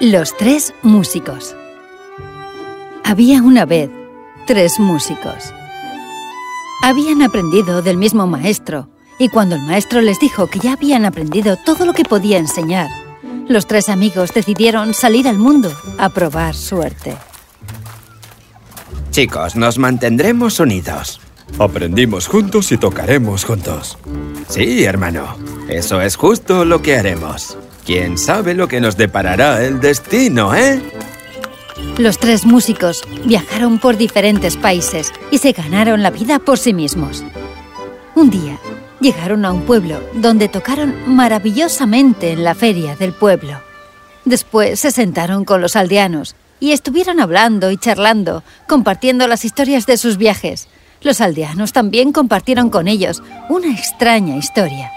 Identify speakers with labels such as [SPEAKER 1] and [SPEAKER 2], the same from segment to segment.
[SPEAKER 1] Los tres músicos Había una vez tres músicos. Habían aprendido del mismo maestro y cuando el maestro les dijo que ya habían aprendido todo lo que podía enseñar, los tres amigos decidieron salir al mundo a probar suerte.
[SPEAKER 2] Chicos, nos mantendremos unidos.
[SPEAKER 3] Aprendimos juntos y tocaremos juntos.
[SPEAKER 2] Sí, hermano. Eso es justo lo que haremos. ¿Quién sabe lo que nos deparará el destino, eh?
[SPEAKER 1] Los tres músicos viajaron por diferentes países y se ganaron la vida por sí mismos. Un día, llegaron a un pueblo donde tocaron maravillosamente en la feria del pueblo. Después se sentaron con los aldeanos y estuvieron hablando y charlando, compartiendo las historias de sus viajes. Los aldeanos también compartieron con ellos una extraña historia.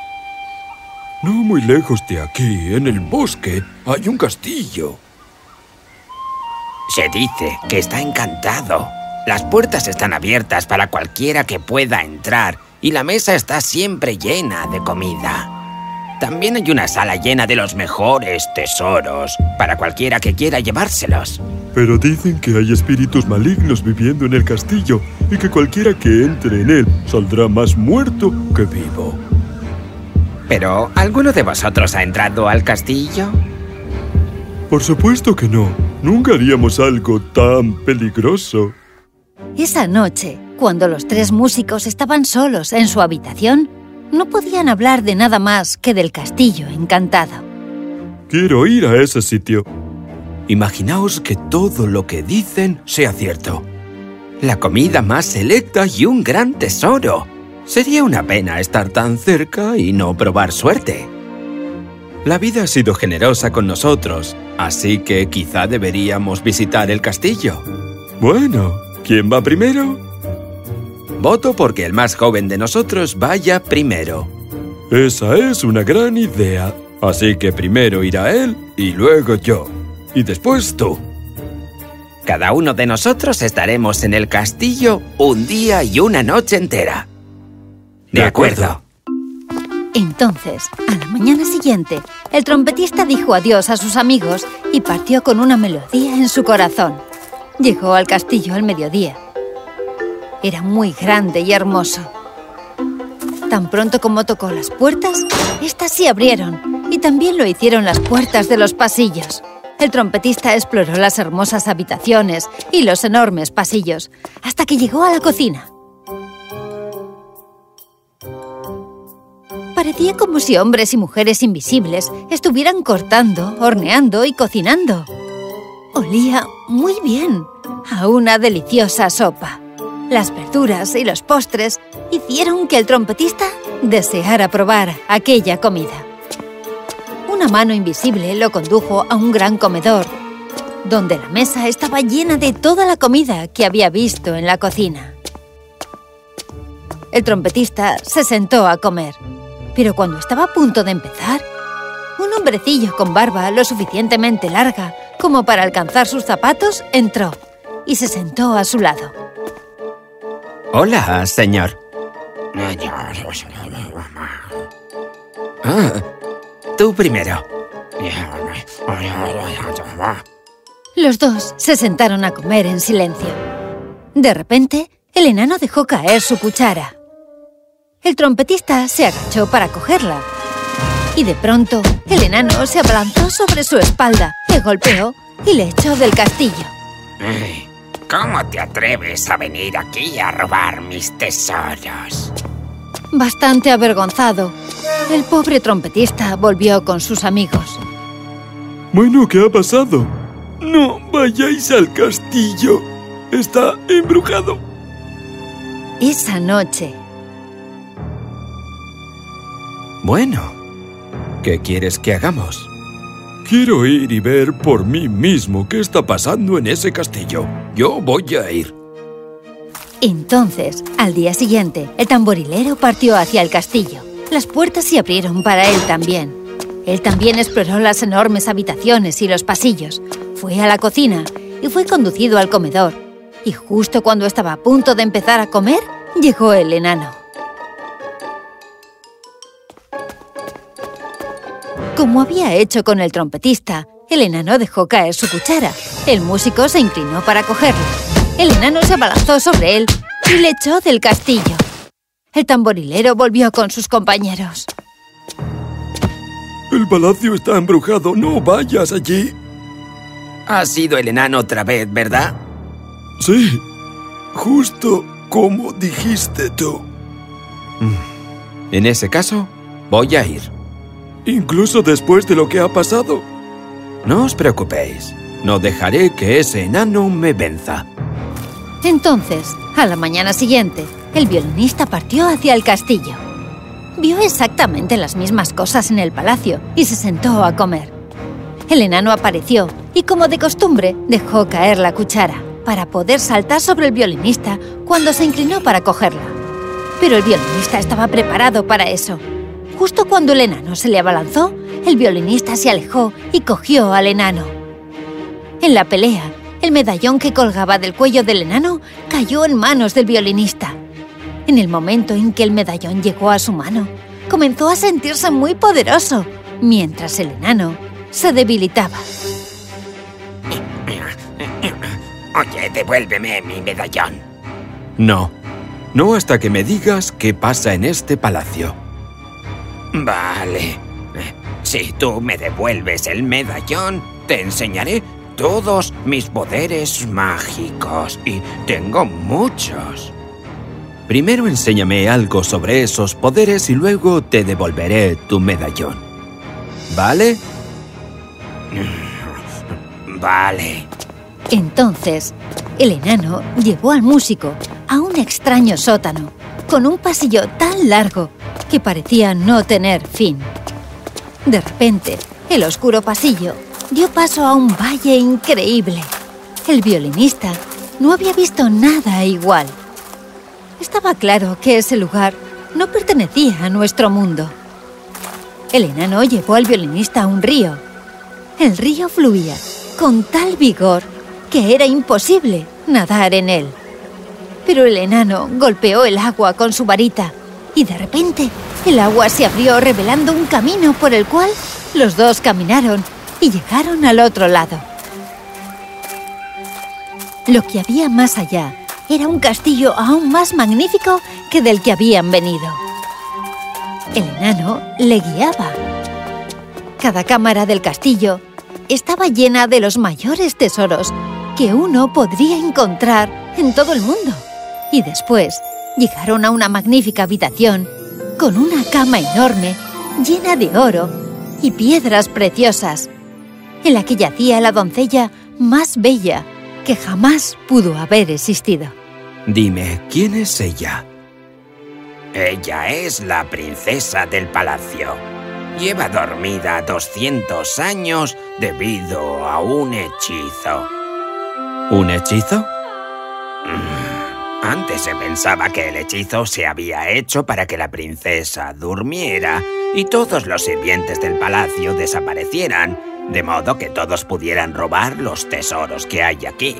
[SPEAKER 3] No muy lejos de aquí, en el bosque, hay un castillo.
[SPEAKER 2] Se dice que está encantado. Las puertas están abiertas para cualquiera que pueda entrar y la mesa está siempre llena de comida. También hay una sala llena de los mejores tesoros para cualquiera que quiera llevárselos.
[SPEAKER 3] Pero dicen que hay espíritus malignos viviendo en el castillo y que cualquiera que entre en él saldrá más muerto que vivo.
[SPEAKER 2] ¿Pero alguno de vosotros ha entrado al castillo?
[SPEAKER 3] Por supuesto que no. Nunca haríamos algo tan peligroso.
[SPEAKER 1] Esa noche, cuando los tres músicos estaban solos en su habitación, no podían hablar de nada más que del castillo encantado.
[SPEAKER 3] Quiero ir a ese sitio.
[SPEAKER 2] Imaginaos que todo lo que dicen sea cierto. La comida más selecta y un gran tesoro. Sería una pena estar tan cerca y no probar suerte. La vida ha sido generosa con nosotros, así que quizá deberíamos visitar el castillo.
[SPEAKER 3] Bueno, ¿quién va primero?
[SPEAKER 2] Voto porque el más joven de nosotros vaya primero.
[SPEAKER 3] Esa es una gran idea. Así que primero irá él y luego yo. Y después tú.
[SPEAKER 2] Cada uno de nosotros estaremos en el castillo un día y una noche entera. De acuerdo.
[SPEAKER 1] Entonces, a la mañana siguiente, el trompetista dijo adiós a sus amigos y partió con una melodía en su corazón. Llegó al castillo al mediodía. Era muy grande y hermoso. Tan pronto como tocó las puertas, éstas se abrieron y también lo hicieron las puertas de los pasillos. El trompetista exploró las hermosas habitaciones y los enormes pasillos, hasta que llegó a la cocina. Como si hombres y mujeres invisibles estuvieran cortando, horneando y cocinando. Olía muy bien a una deliciosa sopa. Las verduras y los postres hicieron que el trompetista deseara probar aquella comida. Una mano invisible lo condujo a un gran comedor, donde la mesa estaba llena de toda la comida que había visto en la cocina. El trompetista se sentó a comer, pero cuando estaba a punto de empezar, un hombrecillo con barba lo suficientemente larga como para alcanzar sus zapatos entró y se sentó a su lado.
[SPEAKER 2] Hola, señor. Ah, tú primero.
[SPEAKER 1] Los dos se sentaron a comer en silencio. De repente, el enano dejó caer su cuchara. El trompetista se agachó para cogerla. Y de pronto, el enano se abalanzó sobre su espalda, le golpeó y le echó del castillo.
[SPEAKER 2] ¿Cómo te atreves a venir aquí a robar mis tesoros?
[SPEAKER 1] Bastante avergonzado, el pobre trompetista volvió con sus amigos.
[SPEAKER 3] Bueno, ¿qué ha pasado? No vayáis al castillo. Está embrujado.
[SPEAKER 1] Esa noche,
[SPEAKER 2] Bueno, ¿qué quieres que hagamos?
[SPEAKER 3] Quiero ir y ver por mí mismo qué está pasando en ese castillo. Yo voy a ir.
[SPEAKER 1] Entonces, al día siguiente, el tamborilero partió hacia el castillo. Las puertas se abrieron para él también. Él también exploró las enormes habitaciones y los pasillos. Fue a la cocina y fue conducido al comedor. Y justo cuando estaba a punto de empezar a comer, llegó el enano. Como había hecho con el trompetista, El enano dejó caer su cuchara. El músico se inclinó para cogerla. El enano se abalanzó sobre él y le echó del castillo. El tamborilero volvió con sus compañeros.
[SPEAKER 3] El palacio está embrujado. No vayas allí.
[SPEAKER 2] Ha sido el enano otra vez, ¿verdad?
[SPEAKER 3] Sí, justo como dijiste tú.
[SPEAKER 2] Mm. En ese caso, voy a ir.
[SPEAKER 3] Incluso después de lo que ha pasado.
[SPEAKER 2] No os preocupéis. No dejaré que ese enano me venza.
[SPEAKER 1] Entonces, a la mañana siguiente, el violinista partió hacia el castillo. Vio exactamente las mismas cosas en el palacio y se sentó a comer. El enano apareció y, como de costumbre, dejó caer la cuchara para poder saltar sobre el violinista cuando se inclinó para cogerla. Pero el violinista estaba preparado para eso. Justo cuando el enano se le abalanzó, el violinista se alejó y cogió al enano. En la pelea, el medallón que colgaba del cuello del enano cayó en manos del violinista. En el momento en que el medallón llegó a su mano, comenzó a sentirse muy poderoso, mientras el enano se debilitaba.
[SPEAKER 2] Oye, devuélveme mi medallón. No, no hasta que me digas qué pasa en este palacio. Vale. Si tú me devuelves el medallón, te enseñaré todos mis poderes mágicos. Y tengo muchos. Primero enséñame algo sobre esos poderes y luego te devolveré tu medallón. ¿Vale? Vale.
[SPEAKER 1] Entonces, el enano llevó al músico a un extraño sótano, con un pasillo tan largo que parecía no tener fin. De repente, el oscuro pasillo dio paso a un valle increíble. El violinista no había visto nada igual. Estaba claro que ese lugar no pertenecía a nuestro mundo. El enano llevó al violinista a un río. El río fluía con tal vigor que era imposible nadar en él. Pero el enano golpeó el agua con su varita y de repente el agua se abrió revelando un camino por el cual los dos caminaron y llegaron al otro lado. Lo que había más allá era un castillo aún más magnífico que del que habían venido. El enano le guiaba. Cada cámara del castillo estaba llena de los mayores tesoros que uno podría encontrar en todo el mundo. Y después llegaron a una magnífica habitación con una cama enorme llena de oro y piedras preciosas, en la que yacía la doncella más bella que jamás pudo haber existido.
[SPEAKER 2] Dime, ¿quién es ella? Ella es la princesa del palacio. Lleva dormida 200 años debido a un hechizo. ¿Un hechizo? Antes se pensaba que el hechizo se había hecho para que la princesa durmiera y todos los sirvientes del palacio desaparecieran, de modo que todos pudieran robar los tesoros que hay aquí.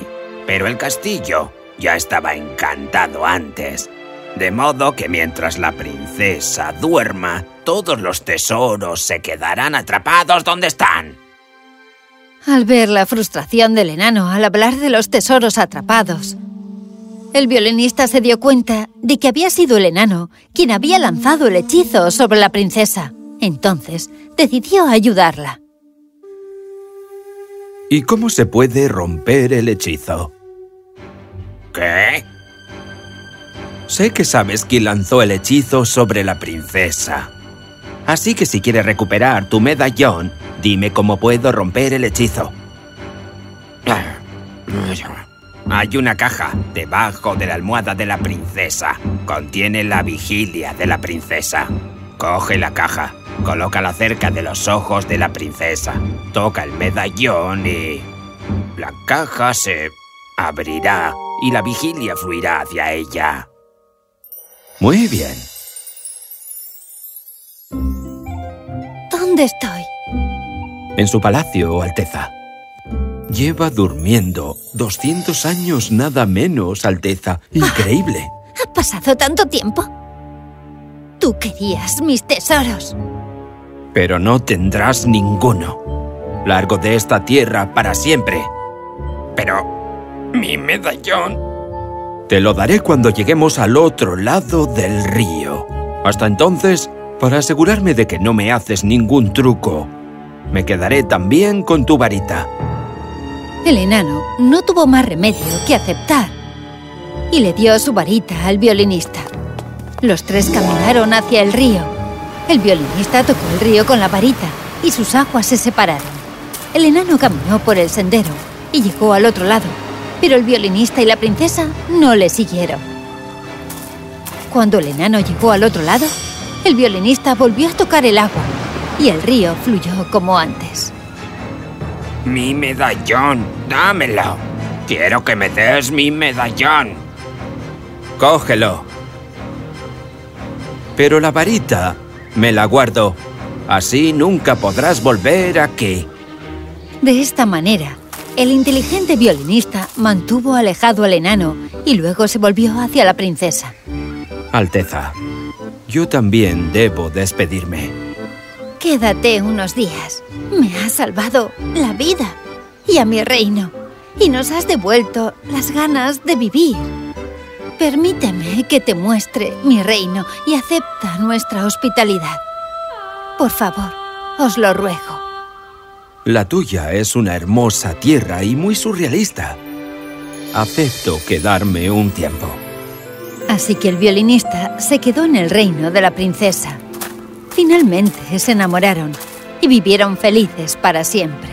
[SPEAKER 2] Pero el castillo ya estaba encantado antes, de modo que mientras la princesa duerma, todos los tesoros se quedarán atrapados donde están.
[SPEAKER 1] Al ver la frustración del enano al hablar de los tesoros atrapados, el violinista se dio cuenta de que había sido el enano quien había lanzado el hechizo sobre la princesa. Entonces, decidió ayudarla.
[SPEAKER 2] ¿Y cómo se puede romper el hechizo? ¿Qué? Sé que sabes quién lanzó el hechizo sobre la princesa. Así que si quieres recuperar tu medallón, dime cómo puedo romper el hechizo. Hay una caja debajo de la almohada de la princesa. Contiene la vigilia de la princesa. Coge la caja, colócala cerca de los ojos de la princesa. Toca el medallón y... La caja se abrirá y la vigilia fluirá hacia ella. Muy bien.
[SPEAKER 1] ¿Dónde estoy?
[SPEAKER 2] En su palacio, Alteza. Lleva durmiendo 200 años nada menos, Alteza. Increíble.
[SPEAKER 1] ¿Ha pasado tanto tiempo? Tú querías mis tesoros.
[SPEAKER 2] Pero no tendrás ninguno. largo de esta tierra para siempre. Pero... mi medallón... Te lo daré cuando lleguemos al otro lado del río. Hasta entonces, para asegurarme de que no me haces ningún truco, me quedaré también con tu varita.
[SPEAKER 1] El enano no tuvo más remedio que aceptar y le dio su varita al violinista. Los tres caminaron hacia el río. El violinista tocó el río con la varita y sus aguas se separaron. El enano caminó por el sendero y llegó al otro lado, pero el violinista y la princesa no le siguieron. Cuando el enano llegó al otro lado, el violinista volvió a tocar el agua y el río fluyó como antes.
[SPEAKER 2] Mi medallón, dámelo. Quiero que me des mi medallón. Cógelo. Pero la varita me la guardo. Así nunca podrás volver aquí.
[SPEAKER 1] De esta manera, el inteligente violinista mantuvo alejado al enano y luego se volvió hacia la princesa.
[SPEAKER 2] Alteza, yo también debo despedirme.
[SPEAKER 1] Quédate unos días. Me has salvado la vida y a mi reino. Y nos has devuelto las ganas de vivir. Permíteme que te muestre mi reino y acepta nuestra hospitalidad. Por favor, os lo ruego.
[SPEAKER 2] La tuya es una hermosa tierra y muy surrealista. Acepto quedarme un tiempo.
[SPEAKER 1] Así que el violinista se quedó en el reino de la princesa. Finalmente se enamoraron y vivieron felices para siempre.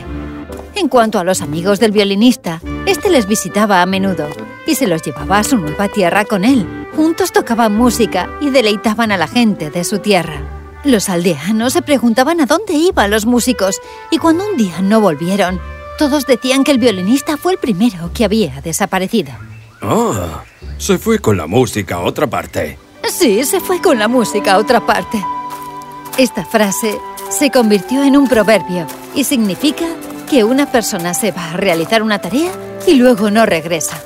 [SPEAKER 1] En cuanto a los amigos del violinista, este les visitaba a menudo y se los llevaba a su nueva tierra con él. Juntos tocaban música y deleitaban a la gente de su tierra. Los aldeanos se preguntaban a dónde iban los músicos y cuando un día no volvieron, todos decían que el violinista fue el primero que había desaparecido.
[SPEAKER 2] Oh, se fue con la música a otra parte.
[SPEAKER 1] Sí, se fue con la música a otra parte. Esta frase se convirtió en un proverbio y significa que una persona se va a realizar una tarea y luego no regresa.